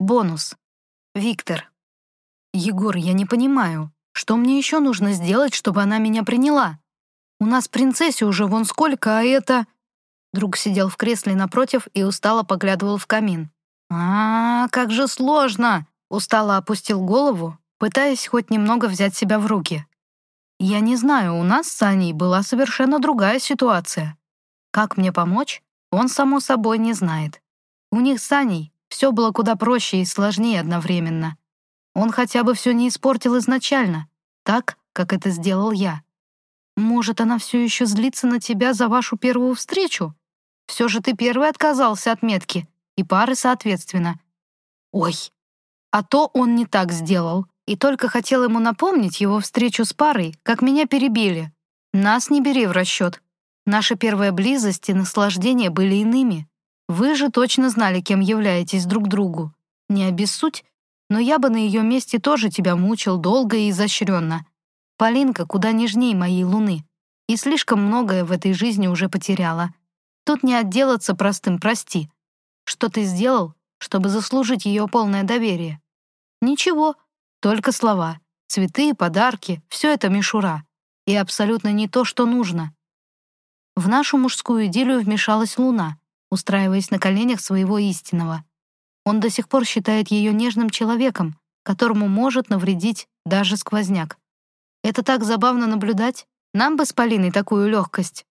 Бонус. Виктор. Егор, я не понимаю, что мне еще нужно сделать, чтобы она меня приняла? У нас принцессе уже вон сколько, а это... Друг сидел в кресле напротив и устало поглядывал в камин. «А, как же сложно!» Устало опустил голову, пытаясь хоть немного взять себя в руки. «Я не знаю, у нас с Аней была совершенно другая ситуация. Как мне помочь, он, само собой, не знает. У них с Аней все было куда проще и сложнее одновременно. Он хотя бы все не испортил изначально, так, как это сделал я. Может, она все еще злится на тебя за вашу первую встречу? Все же ты первый отказался от метки, и пары соответственно. Ой, а то он не так сделал, и только хотел ему напомнить его встречу с парой, как меня перебили. Нас не бери в расчет. Наша первая близость и наслаждение были иными. Вы же точно знали, кем являетесь друг другу. Не обессудь, но я бы на ее месте тоже тебя мучил долго и изощренно. Полинка куда нежней моей луны. И слишком многое в этой жизни уже потеряла. Тут не отделаться простым «прости». Что ты сделал, чтобы заслужить ее полное доверие? Ничего, только слова. Цветы, подарки — все это мишура. И абсолютно не то, что нужно. В нашу мужскую идиллию вмешалась луна, устраиваясь на коленях своего истинного. Он до сих пор считает ее нежным человеком, которому может навредить даже сквозняк. Это так забавно наблюдать. Нам бы с Полиной такую легкость.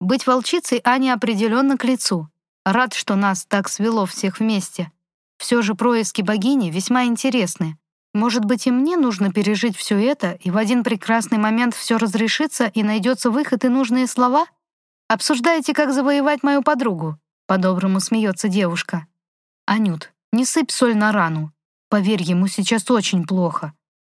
Быть волчицей Ане определенно к лицу. Рад, что нас так свело всех вместе. Все же происки богини весьма интересны. Может быть, и мне нужно пережить все это, и в один прекрасный момент все разрешится, и найдется выход и нужные слова? Обсуждаете, как завоевать мою подругу?» По-доброму смеется девушка. «Анют, не сыпь соль на рану. Поверь, ему сейчас очень плохо».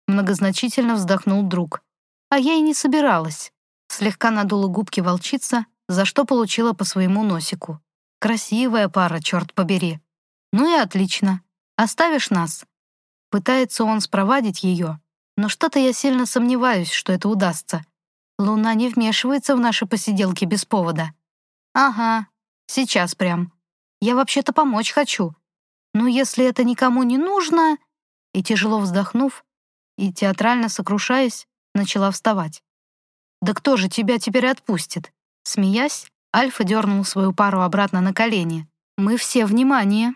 Многозначительно вздохнул друг. А я и не собиралась. Слегка надула губки волчица, за что получила по своему носику. Красивая пара, черт побери. Ну и отлично. Оставишь нас? Пытается он спровадить ее, но что-то я сильно сомневаюсь, что это удастся. Луна не вмешивается в наши посиделки без повода. Ага, сейчас прям. Я вообще-то помочь хочу. Но если это никому не нужно... И тяжело вздохнув, и театрально сокрушаясь, начала вставать. «Да кто же тебя теперь отпустит?» Смеясь, Альфа дернул свою пару обратно на колени. «Мы все внимание!»